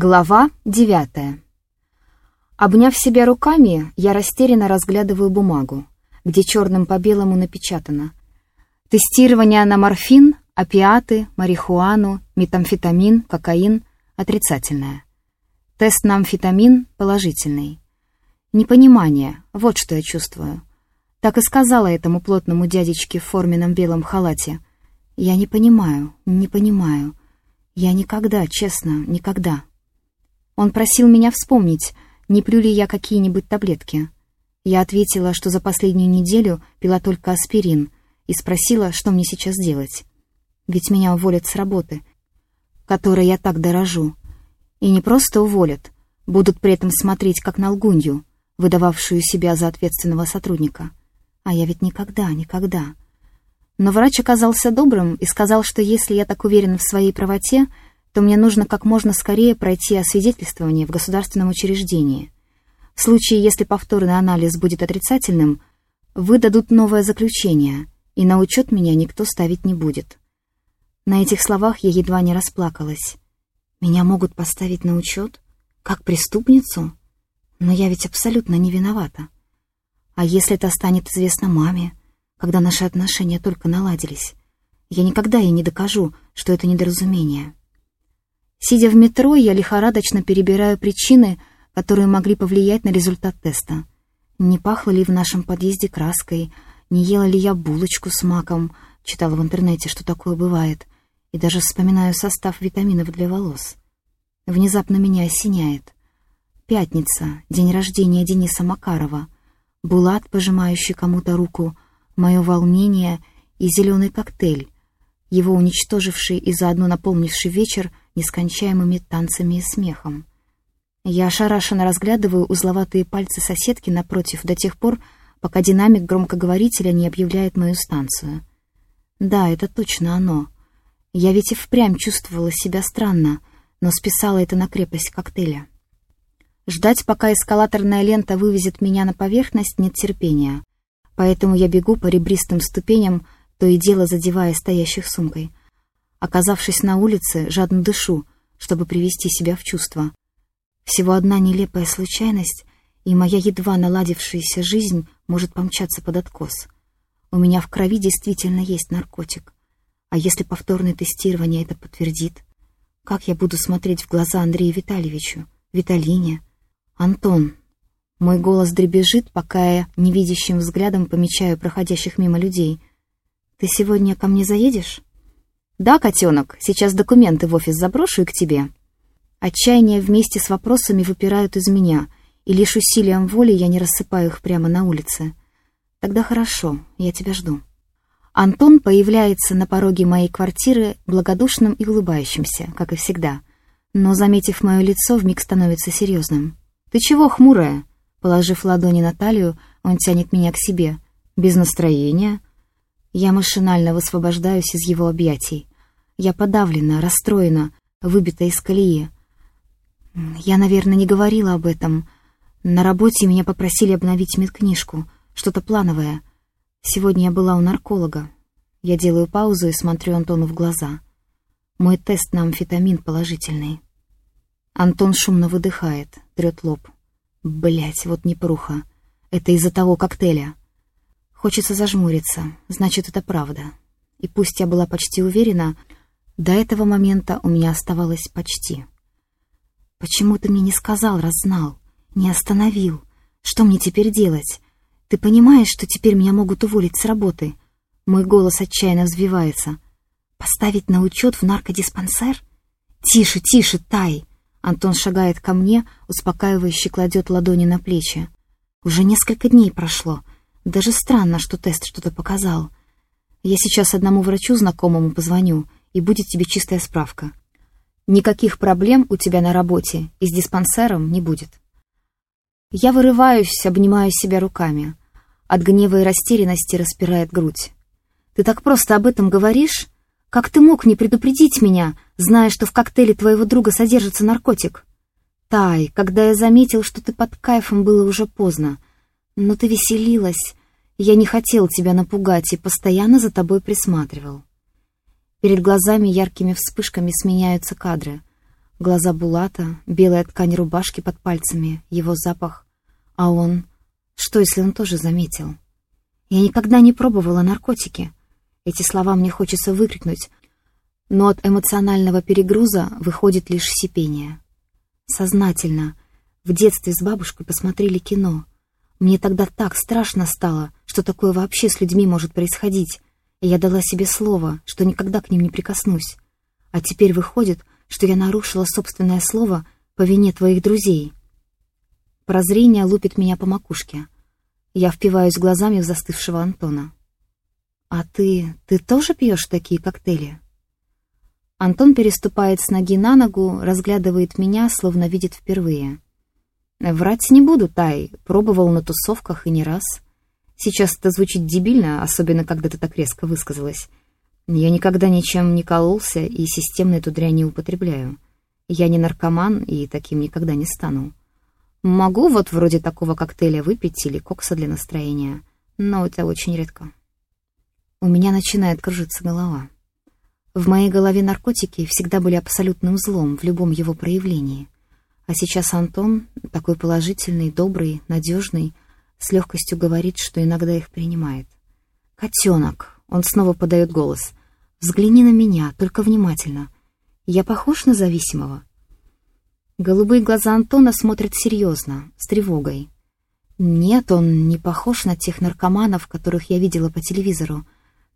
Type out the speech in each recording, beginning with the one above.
Глава девятая. Обняв себя руками, я растерянно разглядываю бумагу, где черным по белому напечатано «Тестирование на морфин, опиаты, марихуану, метамфетамин, кокаин отрицательное. Тест на амфетамин положительный. Непонимание, вот что я чувствую. Так и сказала этому плотному дядечке в форменном белом халате. Я не понимаю, не понимаю. Я никогда, честно, никогда». Он просил меня вспомнить, не плю ли я какие-нибудь таблетки. Я ответила, что за последнюю неделю пила только аспирин, и спросила, что мне сейчас делать. Ведь меня уволят с работы, которой я так дорожу. И не просто уволят, будут при этом смотреть как на лгунью, выдававшую себя за ответственного сотрудника. А я ведь никогда, никогда. Но врач оказался добрым и сказал, что если я так уверена в своей правоте, то мне нужно как можно скорее пройти освидетельствование в государственном учреждении. В случае, если повторный анализ будет отрицательным, выдадут новое заключение, и на учет меня никто ставить не будет. На этих словах я едва не расплакалась. Меня могут поставить на учет? Как преступницу? Но я ведь абсолютно не виновата. А если это станет известно маме, когда наши отношения только наладились? Я никогда ей не докажу, что это недоразумение. Сидя в метро, я лихорадочно перебираю причины, которые могли повлиять на результат теста. Не пахло ли в нашем подъезде краской, не ела ли я булочку с маком, читала в интернете, что такое бывает, и даже вспоминаю состав витаминов для волос. Внезапно меня осеняет. Пятница, день рождения Дениса Макарова, Булат, пожимающий кому-то руку, мое волнение и зеленый коктейль, его уничтоживший и заодно наполнивший вечер нескончаемыми танцами и смехом. Я ошарашенно разглядываю узловатые пальцы соседки напротив до тех пор, пока динамик громкоговорителя не объявляет мою станцию. Да, это точно оно. Я ведь и впрямь чувствовала себя странно, но списала это на крепость коктейля. Ждать, пока эскалаторная лента вывезет меня на поверхность, нет терпения. Поэтому я бегу по ребристым ступеням, то и дело задевая стоящих сумкой. Оказавшись на улице, жадно дышу, чтобы привести себя в чувство. Всего одна нелепая случайность, и моя едва наладившаяся жизнь может помчаться под откос. У меня в крови действительно есть наркотик. А если повторное тестирование это подтвердит? Как я буду смотреть в глаза Андрею Витальевичу, Виталине? Антон. Мой голос дребезжит, пока я невидящим взглядом помечаю проходящих мимо людей. Ты сегодня ко мне заедешь? «Да, котенок, сейчас документы в офис заброшу и к тебе». Отчаяние вместе с вопросами выпирают из меня, и лишь усилием воли я не рассыпаю их прямо на улице. «Тогда хорошо, я тебя жду». Антон появляется на пороге моей квартиры благодушным и улыбающимся, как и всегда. Но, заметив мое лицо, вмиг становится серьезным. «Ты чего хмурая?» Положив ладони на талию, он тянет меня к себе. «Без настроения?» Я машинально высвобождаюсь из его объятий. Я подавлена, расстроена, выбита из колеи. Я, наверное, не говорила об этом. На работе меня попросили обновить медкнижку, что-то плановое. Сегодня я была у нарколога. Я делаю паузу и смотрю Антону в глаза. Мой тест на амфетамин положительный. Антон шумно выдыхает, трет лоб. Блять, вот непруха. Это из-за того коктейля. Хочется зажмуриться, значит, это правда. И пусть я была почти уверена, до этого момента у меня оставалось почти. «Почему ты мне не сказал, раз знал? Не остановил? Что мне теперь делать? Ты понимаешь, что теперь меня могут уволить с работы?» Мой голос отчаянно взвивается. «Поставить на учет в наркодиспансер?» «Тише, тише, Тай!» Антон шагает ко мне, успокаивающе кладет ладони на плечи. «Уже несколько дней прошло. Даже странно, что тест что-то показал. Я сейчас одному врачу знакомому позвоню, и будет тебе чистая справка. Никаких проблем у тебя на работе и с диспансером не будет. Я вырываюсь, обнимаю себя руками. От гнева и растерянности распирает грудь. Ты так просто об этом говоришь? Как ты мог не предупредить меня, зная, что в коктейле твоего друга содержится наркотик? Тай, когда я заметил, что ты под кайфом, было уже поздно. Но ты веселилась. Я не хотел тебя напугать и постоянно за тобой присматривал. Перед глазами яркими вспышками сменяются кадры. Глаза Булата, белая ткань рубашки под пальцами, его запах. А он... Что, если он тоже заметил? Я никогда не пробовала наркотики. Эти слова мне хочется выкрикнуть, но от эмоционального перегруза выходит лишь сипение. Сознательно. В детстве с бабушкой посмотрели кино. Мне тогда так страшно стало, что такое вообще с людьми может происходить, и я дала себе слово, что никогда к ним не прикоснусь. А теперь выходит, что я нарушила собственное слово по вине твоих друзей. Прозрение лупит меня по макушке. Я впиваюсь глазами в застывшего Антона. «А ты... ты тоже пьешь такие коктейли?» Антон переступает с ноги на ногу, разглядывает меня, словно видит впервые. «Врать не буду, Тай. Пробовал на тусовках и не раз. Сейчас это звучит дебильно, особенно когда ты так резко высказалась. Я никогда ничем не кололся и системно эту дрянь не употребляю. Я не наркоман и таким никогда не стану. Могу вот вроде такого коктейля выпить или кокса для настроения, но это очень редко. У меня начинает кружиться голова. В моей голове наркотики всегда были абсолютным злом в любом его проявлении. А сейчас Антон, такой положительный, добрый, надежный, с легкостью говорит, что иногда их принимает. «Котенок!» — он снова подает голос. «Взгляни на меня, только внимательно. Я похож на зависимого?» Голубые глаза Антона смотрят серьезно, с тревогой. Нет, он не похож на тех наркоманов, которых я видела по телевизору.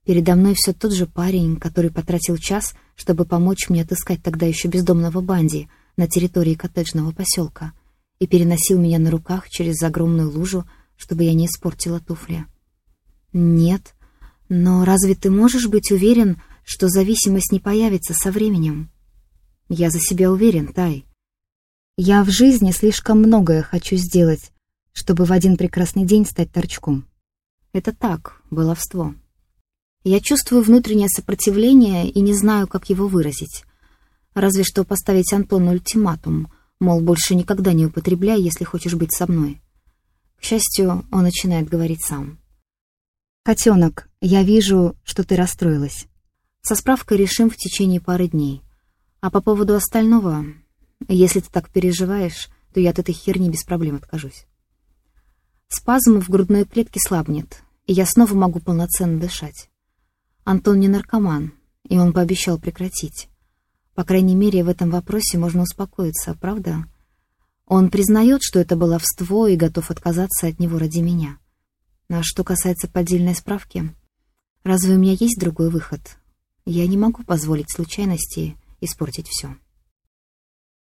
Передо мной все тот же парень, который потратил час, чтобы помочь мне отыскать тогда еще бездомного Банди на территории коттеджного поселка и переносил меня на руках через огромную лужу, чтобы я не испортила туфли. Нет, но разве ты можешь быть уверен, что зависимость не появится со временем? Я за себя уверен, Тай. Я в жизни слишком многое хочу сделать, чтобы в один прекрасный день стать торчком. Это так, баловство. Я чувствую внутреннее сопротивление и не знаю, как его выразить. Разве что поставить Антону ультиматум, мол, больше никогда не употребляй, если хочешь быть со мной. К счастью, он начинает говорить сам. «Котенок, я вижу, что ты расстроилась. Со справкой решим в течение пары дней. А по поводу остального, если ты так переживаешь, то я от этой херни без проблем откажусь. Спазм в грудной клетке слабнет, и я снова могу полноценно дышать. Антон не наркоман, и он пообещал прекратить. По крайней мере, в этом вопросе можно успокоиться, правда? Он признает, что это баловство и готов отказаться от него ради меня. А что касается поддельной справки, разве у меня есть другой выход? Я не могу позволить случайности испортить все.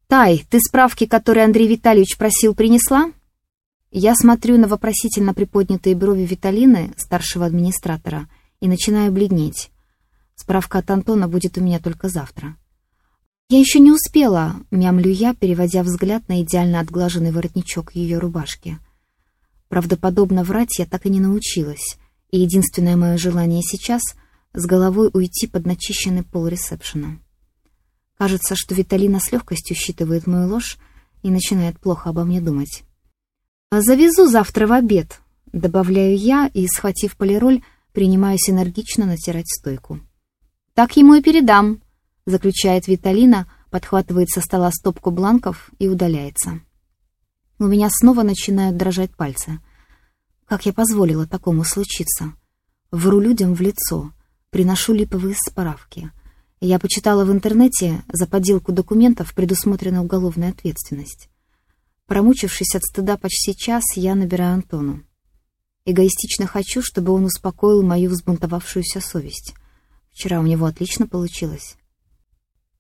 «Тай, ты справки, которые Андрей Витальевич просил, принесла?» Я смотрю на вопросительно приподнятые брови Виталины, старшего администратора, и начинаю бледнеть. Справка от Антона будет у меня только завтра. Я еще не успела, мямлю я, переводя взгляд на идеально отглаженный воротничок ее рубашки. Правдоподобно врать я так и не научилась, и единственное мое желание сейчас — с головой уйти под начищенный пол ресепшена. Кажется, что Виталина с легкостью считывает мою ложь и начинает плохо обо мне думать. «Завезу завтра в обед», — добавляю я и, схватив полироль, принимаюсь энергично натирать стойку. «Так ему и передам», — заключает Виталина, подхватывает со стола стопку бланков и удаляется. У меня снова начинают дрожать пальцы. Как я позволила такому случиться? Вру людям в лицо, приношу липовые справки. Я почитала в интернете, за подделку документов предусмотрена уголовная ответственность. Промучившись от стыда почти час, я набираю Антону. Эгоистично хочу, чтобы он успокоил мою взбунтовавшуюся совесть. Вчера у него отлично получилось.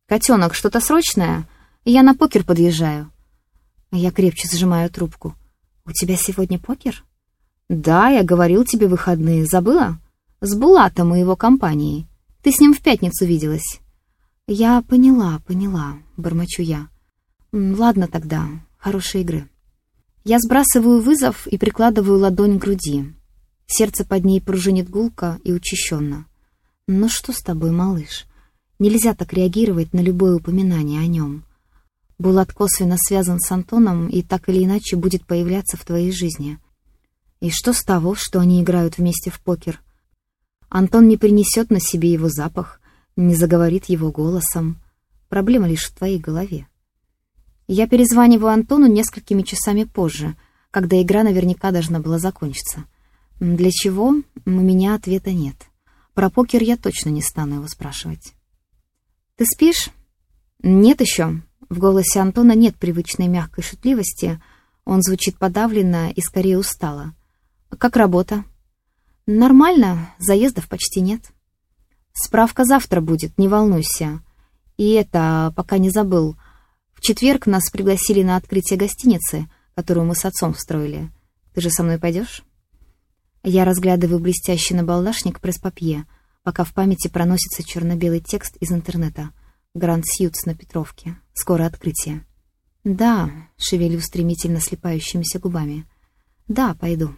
«Котенок, что-то срочное? Я на покер подъезжаю». Я крепче сжимаю трубку. «У тебя сегодня покер?» «Да, я говорил тебе выходные. Забыла?» «С Булатом и его компанией. Ты с ним в пятницу виделась». «Я поняла, поняла», — бормочу я. «Ладно тогда. Хорошей игры». Я сбрасываю вызов и прикладываю ладонь к груди. Сердце под ней пружинит гулко и учащенно. «Ну что с тобой, малыш? Нельзя так реагировать на любое упоминание о нем. Булат косвенно связан с Антоном и так или иначе будет появляться в твоей жизни. И что с того, что они играют вместе в покер? Антон не принесет на себе его запах, не заговорит его голосом. Проблема лишь в твоей голове. Я перезваниваю Антону несколькими часами позже, когда игра наверняка должна была закончиться. Для чего? У меня ответа нет. Про покер я точно не стану его спрашивать. «Ты спишь?» «Нет еще». В голосе Антона нет привычной мягкой шутливости. Он звучит подавленно и скорее устало. «Как работа?» «Нормально. Заездов почти нет». «Справка завтра будет, не волнуйся. И это, пока не забыл. В четверг нас пригласили на открытие гостиницы, которую мы с отцом строили. Ты же со мной пойдешь?» Я разглядываю блестящий набалдашник пресс-папье, пока в памяти проносится черно-белый текст из интернета. Гранд Сьюз на Петровке. Скоро открытие. «Да», — шевелю стремительно слепающимися губами. «Да, пойду».